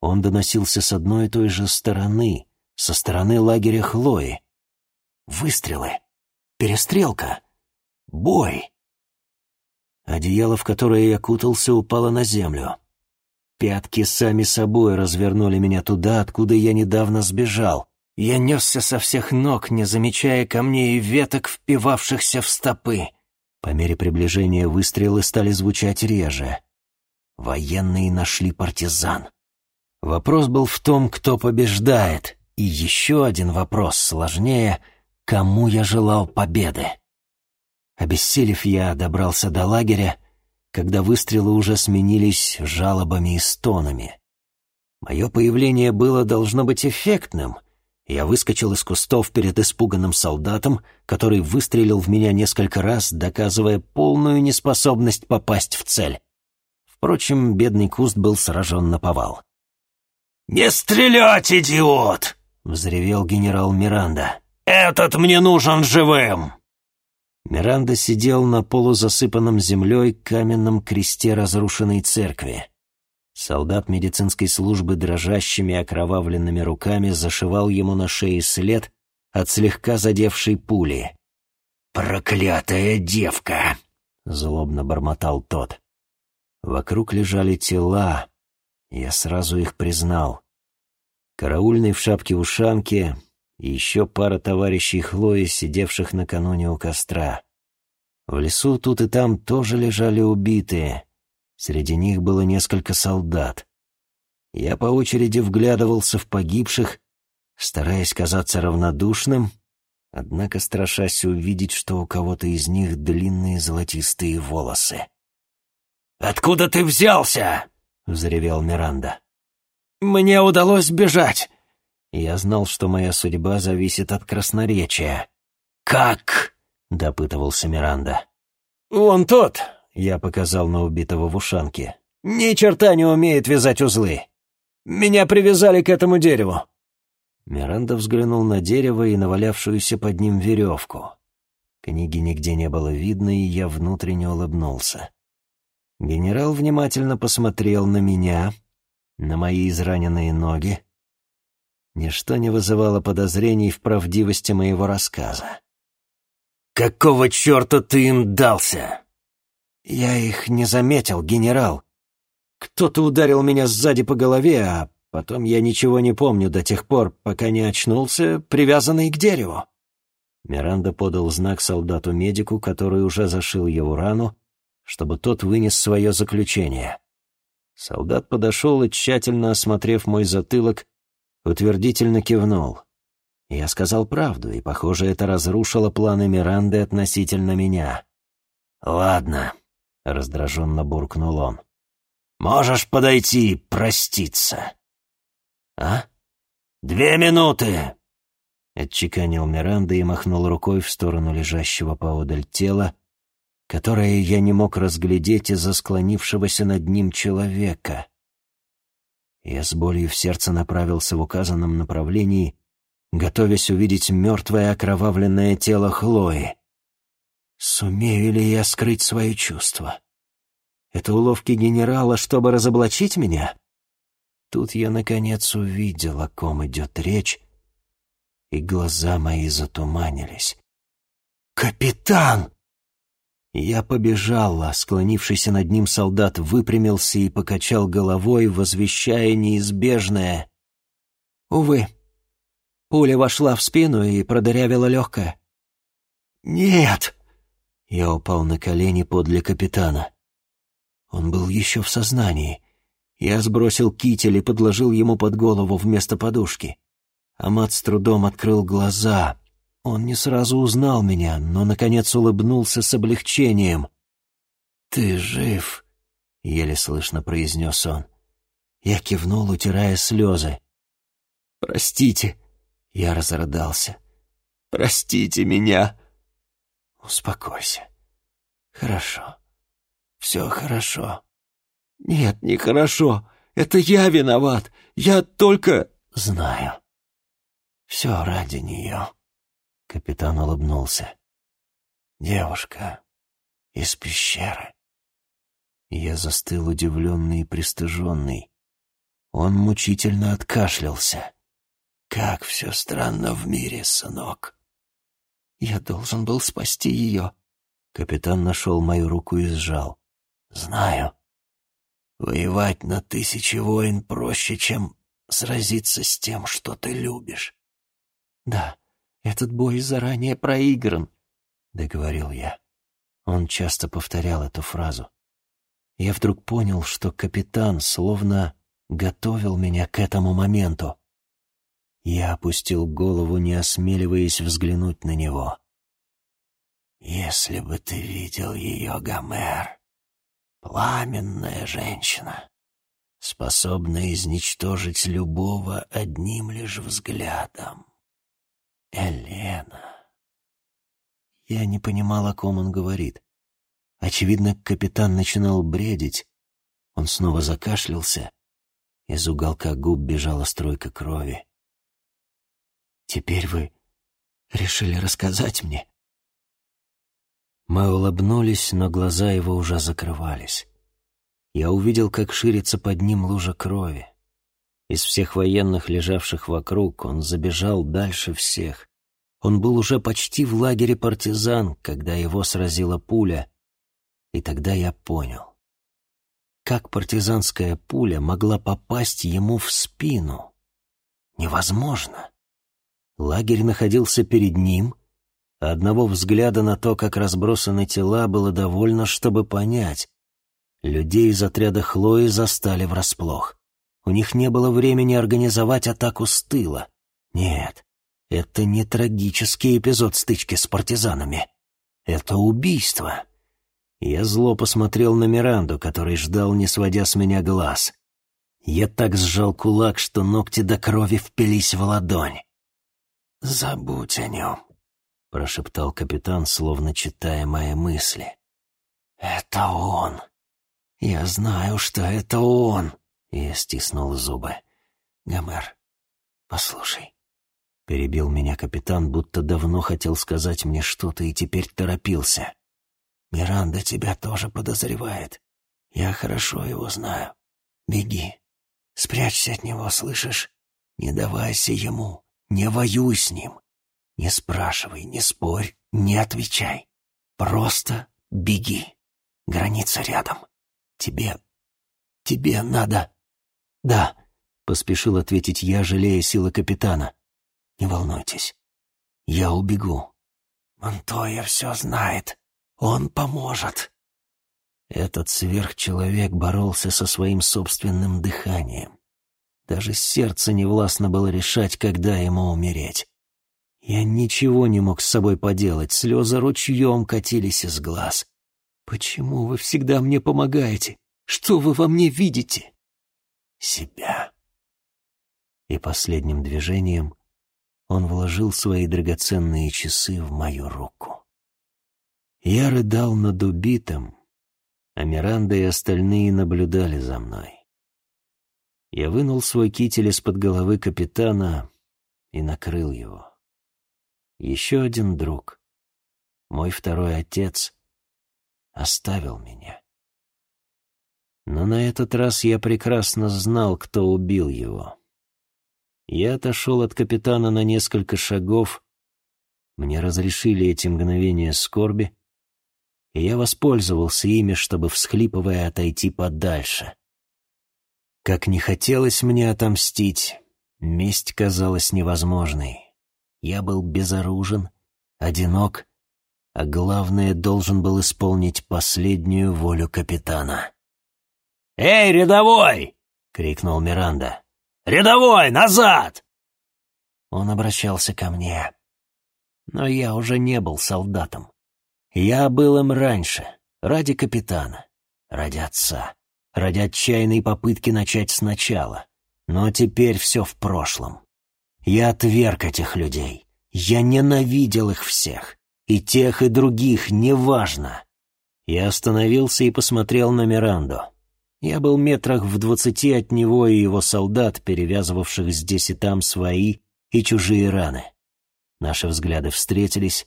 Он доносился с одной и той же стороны, со стороны лагеря Хлои. Выстрелы. Перестрелка. Бой. Одеяло, в которое я кутался, упало на землю. Пятки сами собой развернули меня туда, откуда я недавно сбежал. Я несся со всех ног, не замечая камней и веток, впивавшихся в стопы. По мере приближения выстрелы стали звучать реже. Военные нашли партизан. Вопрос был в том, кто побеждает, и еще один вопрос сложнее — кому я желал победы. Обессилев, я добрался до лагеря, когда выстрелы уже сменились жалобами и стонами. Мое появление было должно быть эффектным — я выскочил из кустов перед испуганным солдатом, который выстрелил в меня несколько раз, доказывая полную неспособность попасть в цель. Впрочем, бедный куст был сражен на повал. «Не стрелять, идиот!» —— взревел генерал Миранда. «Этот мне нужен живым!» Миранда сидел на полузасыпанном землей каменном кресте разрушенной церкви. Солдат медицинской службы дрожащими окровавленными руками зашивал ему на шее след от слегка задевшей пули. «Проклятая девка!» — злобно бормотал тот. Вокруг лежали тела. Я сразу их признал. Караульный в шапке-ушанке и еще пара товарищей Хлои, сидевших накануне у костра. В лесу тут и там тоже лежали убитые. Среди них было несколько солдат. Я по очереди вглядывался в погибших, стараясь казаться равнодушным, однако страшась увидеть, что у кого-то из них длинные золотистые волосы. «Откуда ты взялся?» — взревел Миранда. «Мне удалось бежать!» Я знал, что моя судьба зависит от красноречия. «Как?» — допытывался Миранда. «Вон тот, я показал на убитого в ушанке. «Ни черта не умеет вязать узлы. Меня привязали к этому дереву». Миранда взглянул на дерево и навалявшуюся под ним веревку. Книги нигде не было видно, и я внутренне улыбнулся. Генерал внимательно посмотрел на меня, на мои израненные ноги. Ничто не вызывало подозрений в правдивости моего рассказа. «Какого черта ты им дался?» «Я их не заметил, генерал. Кто-то ударил меня сзади по голове, а потом я ничего не помню до тех пор, пока не очнулся, привязанный к дереву». Миранда подал знак солдату-медику, который уже зашил его рану, чтобы тот вынес свое заключение. Солдат подошел и, тщательно осмотрев мой затылок, утвердительно кивнул. Я сказал правду, и, похоже, это разрушило планы Миранды относительно меня. «Ладно», — раздраженно буркнул он. «Можешь подойти и проститься». «А?» «Две минуты!» — отчеканил Миранда и махнул рукой в сторону лежащего поодаль тела, которое я не мог разглядеть из-за склонившегося над ним человека. Я с болью в сердце направился в указанном направлении, готовясь увидеть мертвое окровавленное тело Хлои. Сумею ли я скрыть свои чувства? Это уловки генерала, чтобы разоблачить меня? Тут я, наконец, увидел, о ком идет речь, и глаза мои затуманились. «Капитан!» Я побежал, склонившийся над ним солдат выпрямился и покачал головой, возвещая неизбежное. Увы, пуля вошла в спину и продырявила легкое. «Нет!» Я упал на колени подле капитана. Он был еще в сознании. Я сбросил китель и подложил ему под голову вместо подушки. Амат с трудом открыл глаза. Он не сразу узнал меня, но, наконец, улыбнулся с облегчением. «Ты жив?» — еле слышно произнес он. Я кивнул, утирая слезы. «Простите!» — я разрыдался. «Простите меня!» Успокойся. Хорошо. Все хорошо. Нет, не хорошо. Это я виноват. Я только... Знаю. Все ради нее. Капитан улыбнулся. Девушка из пещеры. Я застыл удивленный и пристыженный. Он мучительно откашлялся. «Как все странно в мире, сынок!» Я должен был спасти ее. Капитан нашел мою руку и сжал. Знаю. Воевать на тысячи войн проще, чем сразиться с тем, что ты любишь. Да, этот бой заранее проигран, договорил я. Он часто повторял эту фразу. Я вдруг понял, что капитан словно готовил меня к этому моменту. Я опустил голову, не осмеливаясь взглянуть на него. «Если бы ты видел ее, Гомер, пламенная женщина, способная изничтожить любого одним лишь взглядом. Елена...» Я не понимал, о ком он говорит. Очевидно, капитан начинал бредить. Он снова закашлялся. Из уголка губ бежала стройка крови. Теперь вы решили рассказать мне?» Мы улыбнулись, но глаза его уже закрывались. Я увидел, как ширится под ним лужа крови. Из всех военных, лежавших вокруг, он забежал дальше всех. Он был уже почти в лагере партизан, когда его сразила пуля, и тогда я понял, как партизанская пуля могла попасть ему в спину. Невозможно. Лагерь находился перед ним, а одного взгляда на то, как разбросаны тела, было довольно, чтобы понять. Людей из отряда Хлои застали врасплох. У них не было времени организовать атаку с тыла. Нет, это не трагический эпизод стычки с партизанами. Это убийство. Я зло посмотрел на Миранду, который ждал, не сводя с меня глаз. Я так сжал кулак, что ногти до крови впились в ладонь. «Забудь о нем», — прошептал капитан, словно читая мои мысли. «Это он. Я знаю, что это он». Я стиснул зубы. «Гомер, послушай». Перебил меня капитан, будто давно хотел сказать мне что-то и теперь торопился. «Миранда тебя тоже подозревает. Я хорошо его знаю. Беги. Спрячься от него, слышишь? Не давайся ему. Не воюй с ним. Не спрашивай, не спорь, не отвечай. Просто беги. Граница рядом. Тебе... тебе надо... Да, поспешил ответить я, жалея силы капитана. Не волнуйтесь. Я убегу. Монтоя все знает. Он поможет. Этот сверхчеловек боролся со своим собственным дыханием. Даже сердце невластно было решать, когда ему умереть. Я ничего не мог с собой поделать, слезы ручьем катились из глаз. «Почему вы всегда мне помогаете? Что вы во мне видите?» «Себя». И последним движением он вложил свои драгоценные часы в мою руку. Я рыдал над убитым, а Миранда и остальные наблюдали за мной. Я вынул свой китель из-под головы капитана и накрыл его. Еще один друг, мой второй отец, оставил меня. Но на этот раз я прекрасно знал, кто убил его. Я отошел от капитана на несколько шагов, мне разрешили эти мгновения скорби, и я воспользовался ими, чтобы, всхлипывая, отойти подальше. Как не хотелось мне отомстить, месть казалась невозможной. Я был безоружен, одинок, а главное, должен был исполнить последнюю волю капитана. «Эй, рядовой!» — крикнул Миранда. «Рядовой, назад!» Он обращался ко мне. Но я уже не был солдатом. Я был им раньше, ради капитана, ради отца ради отчаянной попытки начать сначала. Но теперь все в прошлом. Я отверг этих людей. Я ненавидел их всех. И тех, и других, неважно. Я остановился и посмотрел на Миранду. Я был метрах в двадцати от него и его солдат, перевязывавших здесь и там свои и чужие раны. Наши взгляды встретились,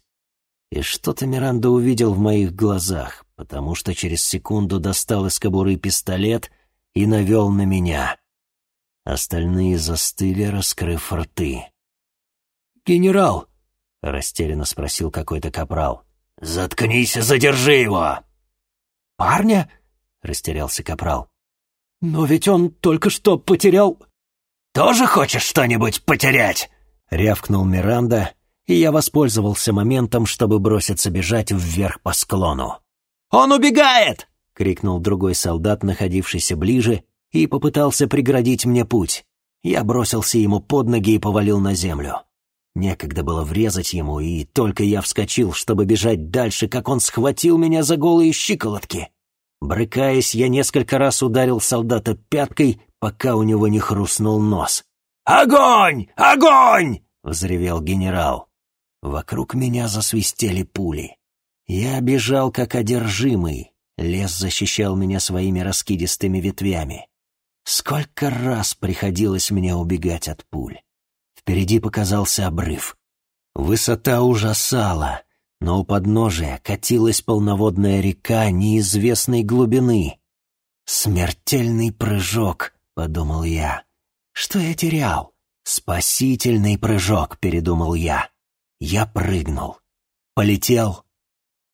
и что-то Миранда увидел в моих глазах, потому что через секунду достал из кобуры пистолет и навел на меня. Остальные застыли, раскрыв рты. «Генерал!» — растерянно спросил какой-то капрал. «Заткнись и задержи его!» «Парня?» — растерялся капрал. «Но ведь он только что потерял...» «Тоже хочешь что-нибудь потерять?» — рявкнул Миранда, и я воспользовался моментом, чтобы броситься бежать вверх по склону. «Он убегает!» — крикнул другой солдат, находившийся ближе, и попытался преградить мне путь. Я бросился ему под ноги и повалил на землю. Некогда было врезать ему, и только я вскочил, чтобы бежать дальше, как он схватил меня за голые щиколотки. Брыкаясь, я несколько раз ударил солдата пяткой, пока у него не хрустнул нос. «Огонь! Огонь!» — взревел генерал. Вокруг меня засвистели пули. Я бежал как одержимый. Лес защищал меня своими раскидистыми ветвями. Сколько раз приходилось мне убегать от пуль. Впереди показался обрыв. Высота ужасала, но у подножия катилась полноводная река неизвестной глубины. «Смертельный прыжок», — подумал я. «Что я терял?» «Спасительный прыжок», — передумал я. Я прыгнул. Полетел.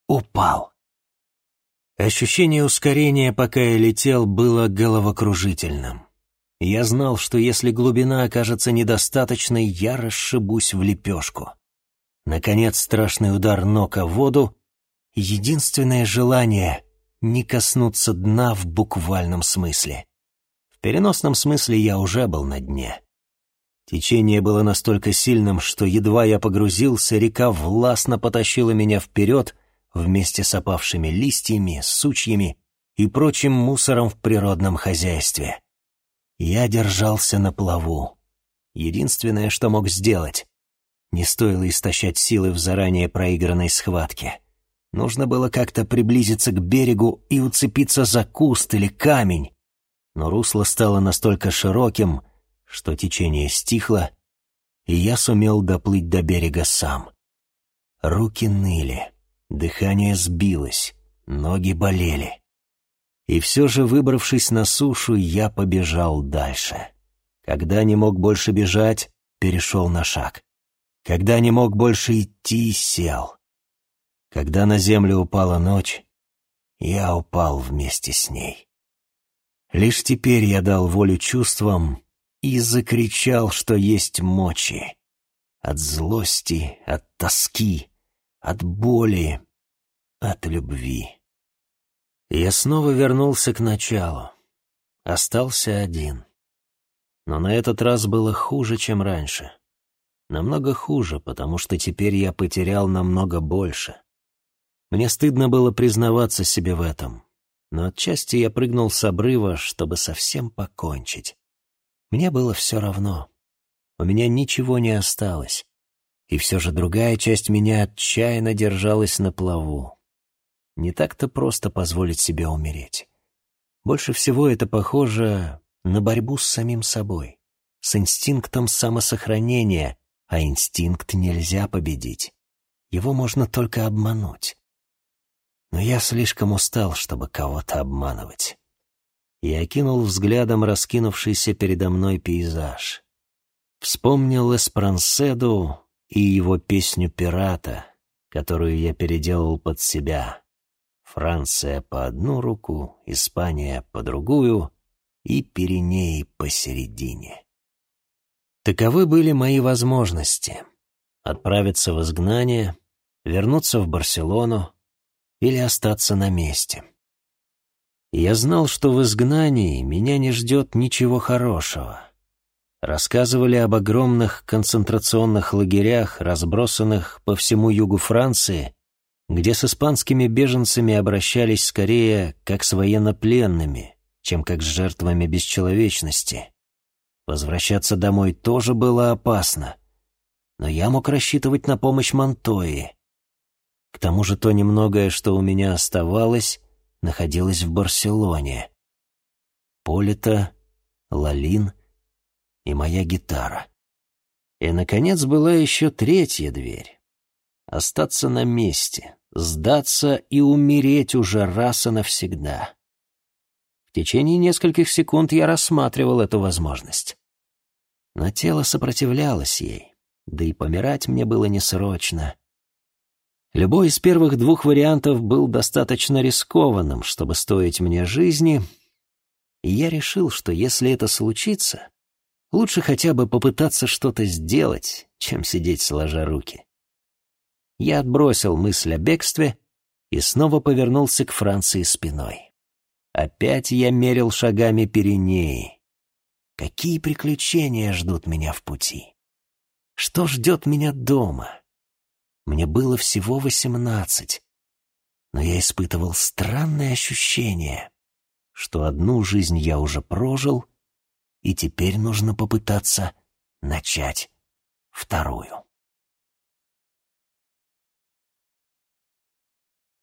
Упал. Ощущение ускорения, пока я летел, было головокружительным. Я знал, что если глубина окажется недостаточной, я расшибусь в лепешку. Наконец, страшный удар ног о воду. Единственное желание — не коснуться дна в буквальном смысле. В переносном смысле я уже был на дне. Течение было настолько сильным, что едва я погрузился, река властно потащила меня вперед вместе с опавшими листьями, сучьями и прочим мусором в природном хозяйстве. Я держался на плаву. Единственное, что мог сделать. Не стоило истощать силы в заранее проигранной схватке. Нужно было как-то приблизиться к берегу и уцепиться за куст или камень. Но русло стало настолько широким, что течение стихло, и я сумел доплыть до берега сам. Руки ныли, дыхание сбилось, ноги болели. И все же, выбравшись на сушу, я побежал дальше. Когда не мог больше бежать, перешел на шаг. Когда не мог больше идти, сел. Когда на землю упала ночь, я упал вместе с ней. Лишь теперь я дал волю чувствам и закричал, что есть мочи. От злости, от тоски, от боли, от любви. Я снова вернулся к началу. Остался один. Но на этот раз было хуже, чем раньше. Намного хуже, потому что теперь я потерял намного больше. Мне стыдно было признаваться себе в этом, но отчасти я прыгнул с обрыва, чтобы совсем покончить. Мне было все равно. У меня ничего не осталось. И все же другая часть меня отчаянно держалась на плаву. Не так-то просто позволить себе умереть. Больше всего это похоже на борьбу с самим собой, с инстинктом самосохранения, а инстинкт нельзя победить. Его можно только обмануть. Но я слишком устал, чтобы кого-то обманывать. Я окинул взглядом раскинувшийся передо мной пейзаж. Вспомнил Эспранседу и его песню «Пирата», которую я переделал под себя. Франция по одну руку, Испания по другую и Пиренеи посередине. Таковы были мои возможности. Отправиться в изгнание, вернуться в Барселону или остаться на месте. я знал, что в изгнании меня не ждет ничего хорошего. Рассказывали об огромных концентрационных лагерях, разбросанных по всему югу Франции, где с испанскими беженцами обращались скорее как с военнопленными, чем как с жертвами бесчеловечности. Возвращаться домой тоже было опасно, но я мог рассчитывать на помощь Монтои. К тому же то немногое, что у меня оставалось, находилось в Барселоне. Полита, Лалин и моя гитара. И, наконец, была еще третья дверь. Остаться на месте, сдаться и умереть уже раз и навсегда. В течение нескольких секунд я рассматривал эту возможность. Но тело сопротивлялось ей, да и помирать мне было не срочно. Любой из первых двух вариантов был достаточно рискованным, чтобы стоить мне жизни, и я решил, что если это случится, лучше хотя бы попытаться что-то сделать, чем сидеть сложа руки. Я отбросил мысль о бегстве и снова повернулся к Франции спиной. Опять я мерил шагами Пиренеи. Какие приключения ждут меня в пути? Что ждет меня дома? Мне было всего восемнадцать, но я испытывал странное ощущение, что одну жизнь я уже прожил, и теперь нужно попытаться начать вторую.